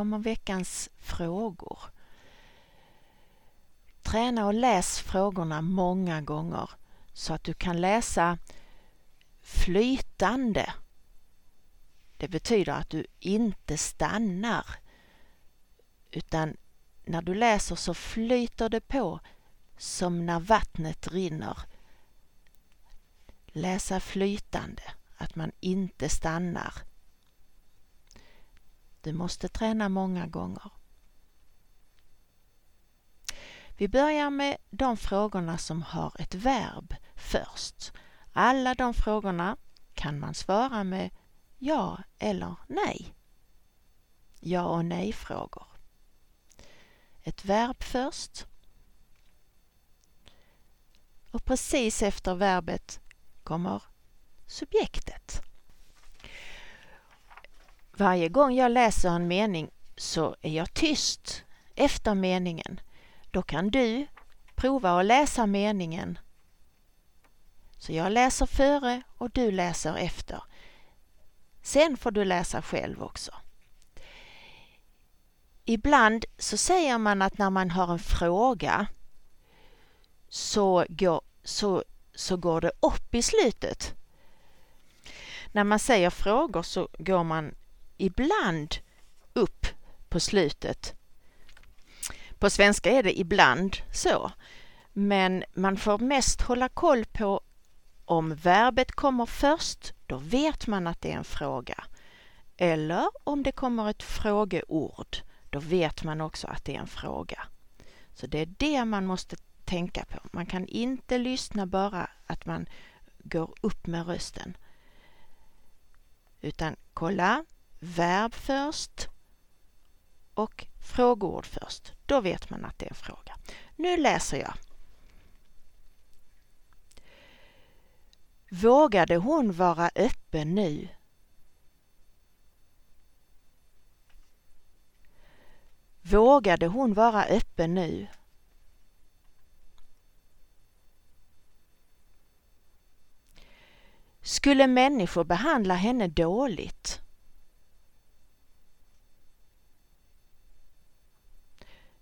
Kommer veckans frågor. Träna och läs frågorna många gånger så att du kan läsa flytande. Det betyder att du inte stannar utan när du läser så flyter det på som när vattnet rinner. Läsa flytande, att man inte stannar. Du måste träna många gånger. Vi börjar med de frågorna som har ett verb först. Alla de frågorna kan man svara med ja eller nej. Ja och nej-frågor. Ett verb först. Och precis efter verbet kommer subjektet. Varje gång jag läser en mening så är jag tyst efter meningen. Då kan du prova att läsa meningen. Så jag läser före och du läser efter. Sen får du läsa själv också. Ibland så säger man att när man har en fråga så går, så, så går det upp i slutet. När man säger frågor så går man ibland upp på slutet. På svenska är det ibland så. Men man får mest hålla koll på om verbet kommer först, då vet man att det är en fråga. Eller om det kommer ett frågeord, då vet man också att det är en fråga. Så det är det man måste tänka på. Man kan inte lyssna bara att man går upp med rösten. Utan kolla, verb först och frågeord först. Då vet man att det är en fråga. Nu läser jag. Vågade hon vara öppen nu? Vågade hon vara öppen nu? Skulle människor behandla henne dåligt?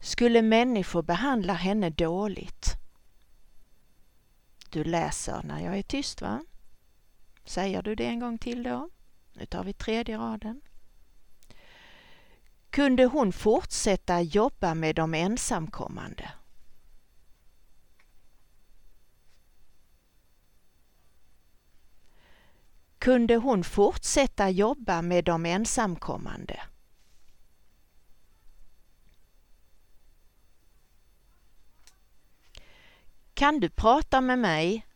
Skulle människor behandla henne dåligt? Du läser när jag är tyst, va? Säger du det en gång till då? Nu tar vi tredje raden. Kunde hon fortsätta jobba med de ensamkommande? kunde hon fortsätta jobba med de ensamkommande. Kan du prata med mig?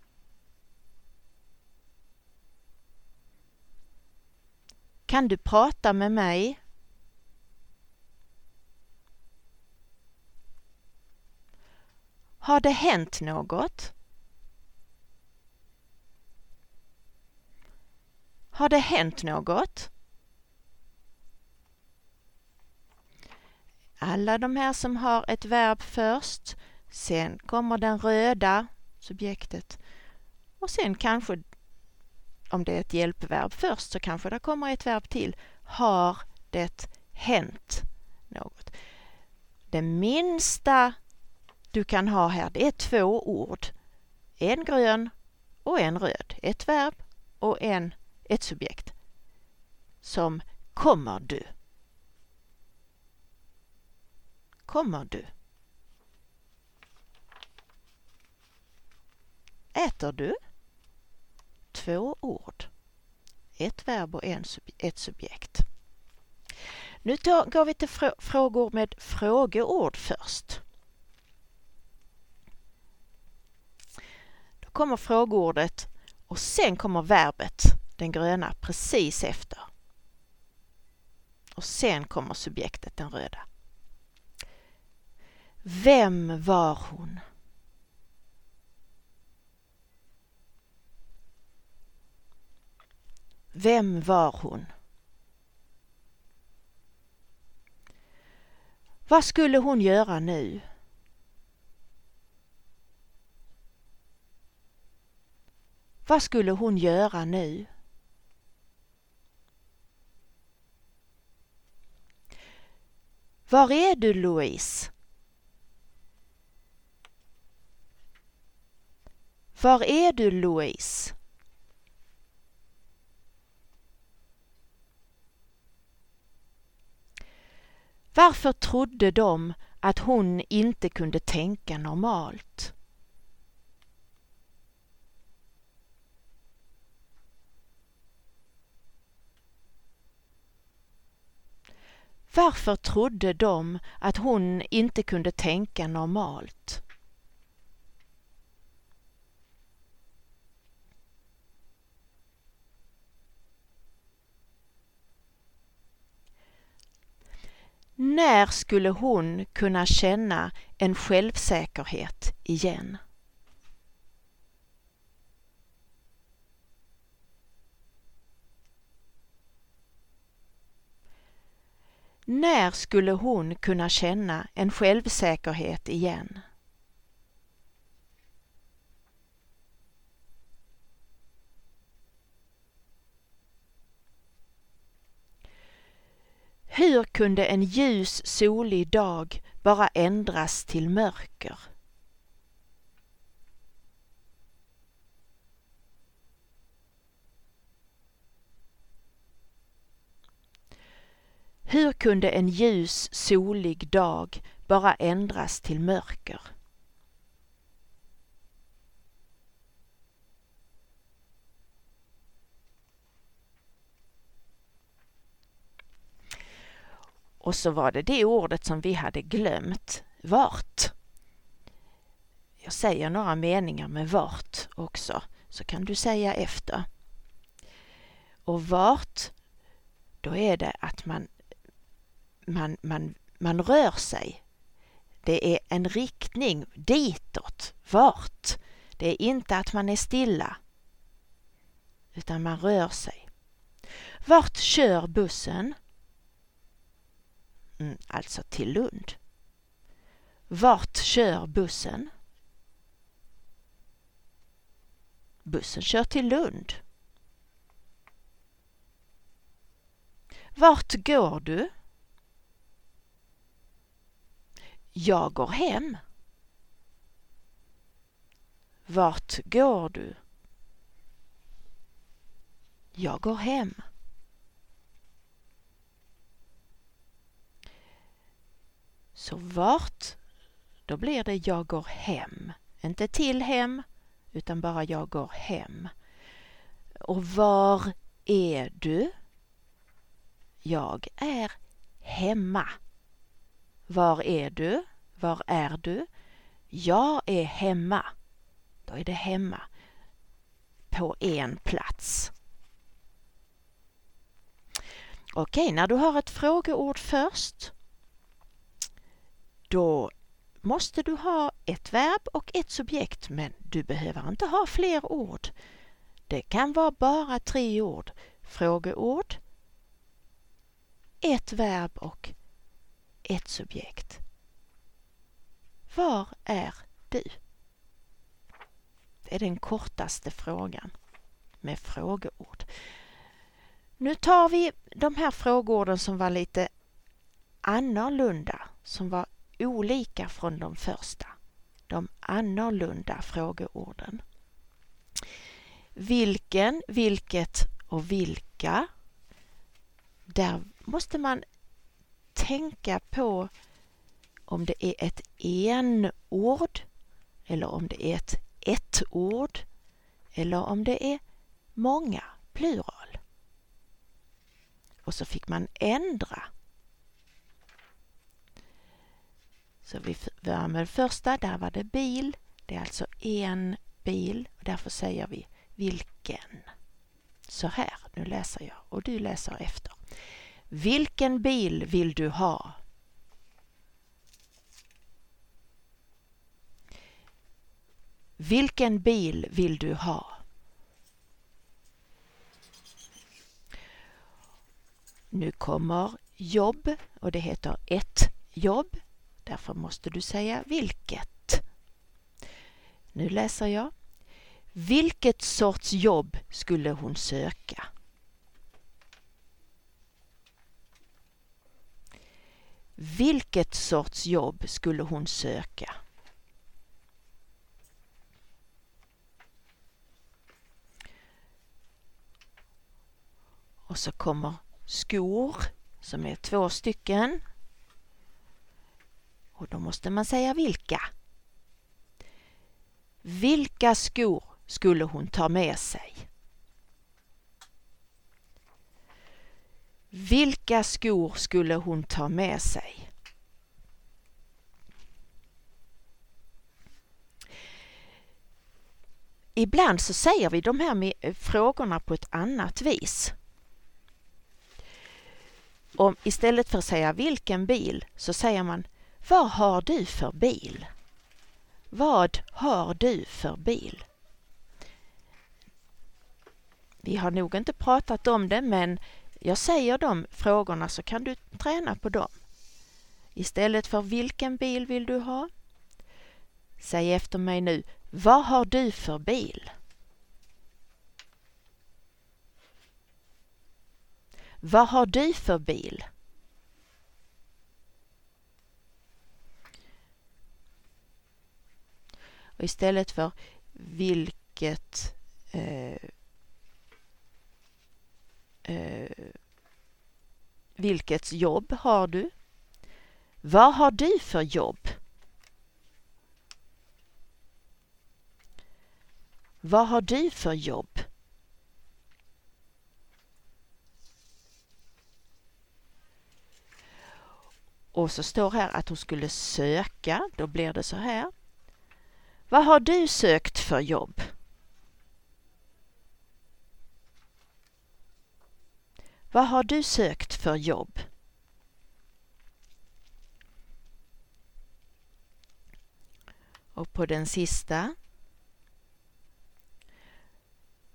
Kan du prata med mig? Har det hänt något? Har det hänt något? Alla de här som har ett verb först, sen kommer den röda subjektet och sen kanske, om det är ett hjälpverb först, så kanske det kommer ett verb till. Har det hänt något? Det minsta du kan ha här, det är två ord. En grön och en röd. Ett verb och en ett subjekt som kommer du. Kommer du? Äter du? Två ord. Ett verb och en, ett subjekt. Nu går vi till frågor med frågeord först. Då kommer frågeordet och sen kommer verbet den gröna precis efter. Och sen kommer subjektet, den röda. Vem var hon? Vem var hon? Vad skulle hon göra nu? Vad skulle hon göra nu? Var är du Louise? Var är du Louise? Varför trodde de att hon inte kunde tänka normalt? Varför trodde de att hon inte kunde tänka normalt? När skulle hon kunna känna en självsäkerhet igen? När skulle hon kunna känna en självsäkerhet igen? Hur kunde en ljus solig dag bara ändras till mörker? Hur kunde en ljus solig dag bara ändras till mörker? Och så var det det ordet som vi hade glömt, vart. Jag säger några meningar med vart också, så kan du säga efter. Och vart, då är det att man, man, man, man rör sig. Det är en riktning ditåt, vart. Det är inte att man är stilla, utan man rör sig. Vart kör bussen? Mm, alltså till Lund. Vart kör bussen? Bussen kör till Lund. Vart går du? Jag går hem. Vart går du? Jag går hem. Så vart, då blir det jag går hem. Inte till hem, utan bara jag går hem. Och var är du? Jag är hemma. Var är du? Var är du? Jag är hemma. Då är det hemma. På en plats. Okej, när du har ett frågeord först då måste du ha ett verb och ett subjekt men du behöver inte ha fler ord. Det kan vara bara tre ord. Frågeord, ett verb och ett subjekt. Var är du? Det är den kortaste frågan med frågeord. Nu tar vi de här frågeorden som var lite annorlunda, som var olika från de första. De annorlunda frågeorden. Vilken, vilket och vilka. Där måste man tänka på om det är ett en-ord eller om det är ett ett-ord eller om det är många, plural. Och så fick man ändra Så vi börjar med första, där var det bil. Det är alltså en bil och därför säger vi vilken. Så här, nu läser jag och du läser efter. Vilken bil vill du ha? Vilken bil vill du ha? Nu kommer jobb och det heter ett jobb. Därför måste du säga vilket. Nu läser jag. Vilket sorts jobb skulle hon söka? Vilket sorts jobb skulle hon söka? Och så kommer skor som är två stycken. Och då måste man säga vilka. Vilka skor skulle hon ta med sig? Vilka skor skulle hon ta med sig? Ibland så säger vi de här frågorna på ett annat vis. Om istället för att säga vilken bil så säger man vad har du för bil? Vad har du för bil? Vi har nog inte pratat om det men jag säger de frågorna så kan du träna på dem. Istället för vilken bil vill du ha? Säg efter mig nu. Vad har du för bil? Vad har du för bil? Och istället för vilket eh, eh, vilket jobb har du? Vad har du för jobb? Vad har du för jobb? Och så står här att hon skulle söka. Då blir det så här. Vad har du sökt för jobb? Vad har du sökt för jobb? Och på den sista.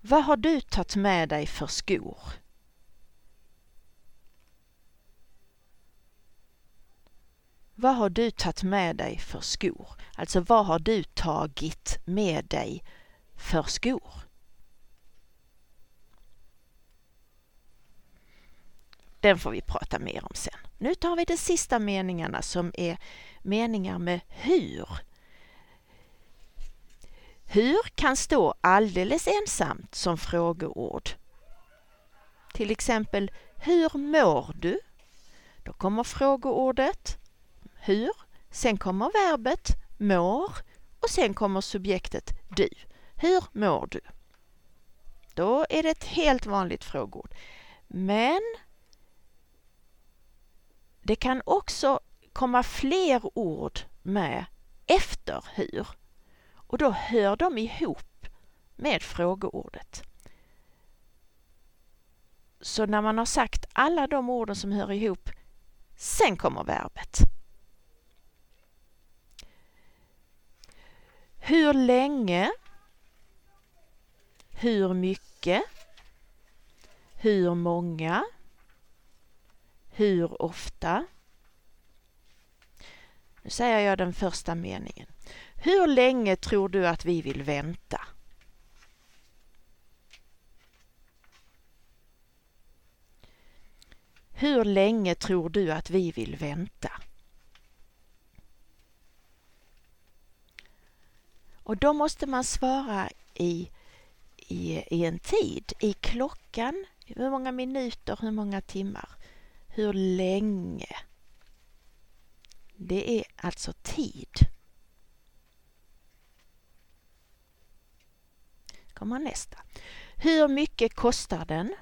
Vad har du tagit med dig för skor? Vad har du tagit med dig för skor? Alltså vad har du tagit med dig för skor? Den får vi prata mer om sen. Nu tar vi de sista meningarna som är meningar med hur. Hur kan stå alldeles ensamt som frågeord. Till exempel, hur mår du? Då kommer frågeordet hur, sen kommer verbet mår och sen kommer subjektet du. Hur mår du? Då är det ett helt vanligt frågeord. Men det kan också komma fler ord med efter hur och då hör de ihop med frågeordet. Så när man har sagt alla de orden som hör ihop, sen kommer verbet. Hur länge? Hur mycket? Hur många? Hur ofta? Nu säger jag den första meningen. Hur länge tror du att vi vill vänta? Hur länge tror du att vi vill vänta? Och då måste man svara i, i, i en tid, i klockan, hur många minuter, hur många timmar, hur länge. Det är alltså tid. kommer nästa. Hur mycket kostar den?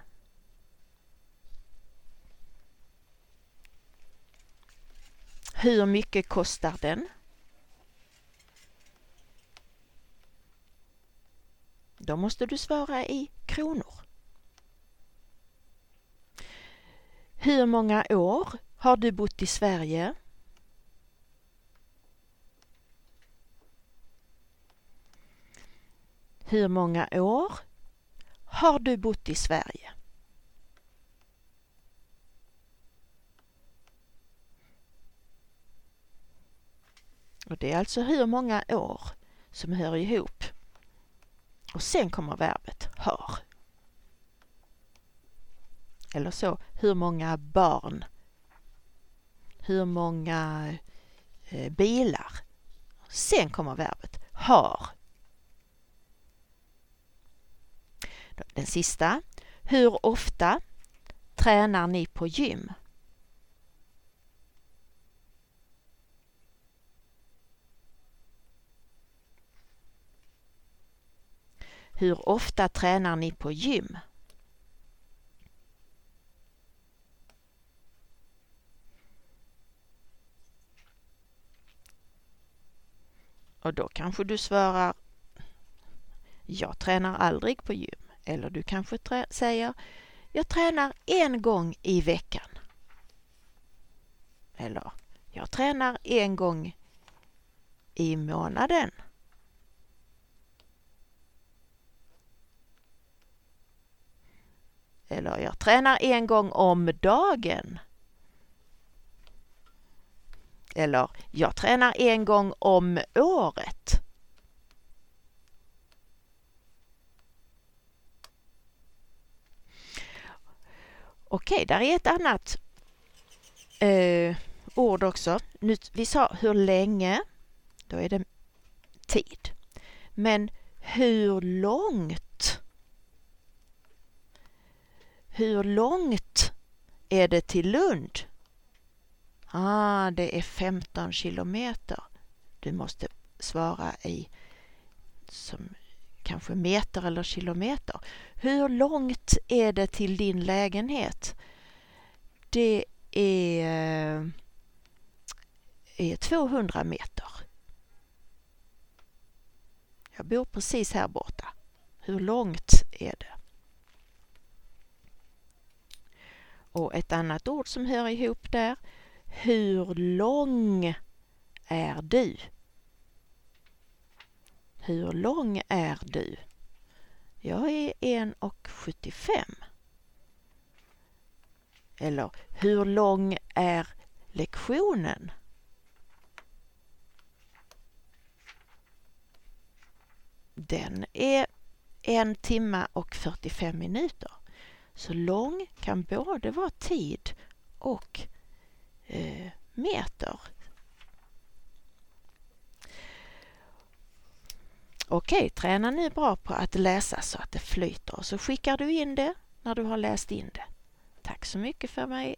Hur mycket kostar den? Då måste du svara i kronor. Hur många år har du bott i Sverige? Hur många år har du bott i Sverige? Och det är alltså hur många år som hör ihop. Och sen kommer verbet har. Eller så, hur många barn? hur många eh, bilar. Sen kommer verbet har. Den sista. Hur ofta tränar ni på gym? Hur ofta tränar ni på gym? Och då kanske du svarar Jag tränar aldrig på gym. Eller du kanske säger Jag tränar en gång i veckan. Eller Jag tränar en gång i månaden. Eller jag tränar en gång om dagen. Eller jag tränar en gång om året. Okej, där är ett annat eh, ord också. Nu, vi sa hur länge, då är det tid. Men hur långt? Hur långt är det till Lund? Ah, det är 15 kilometer. Du måste svara i som kanske meter eller kilometer. Hur långt är det till din lägenhet? Det är, eh, är 200 meter. Jag bor precis här borta. Hur långt är det? Och ett annat ord som hör ihop där. Hur lång är du? Hur lång är du? Jag är 1,75. Eller hur lång är lektionen? Den är en timme och 45 minuter. Så lång kan både vara tid och eh, meter. Okej, träna nu bra på att läsa så att det flyter och så skickar du in det när du har läst in det. Tack så mycket för mig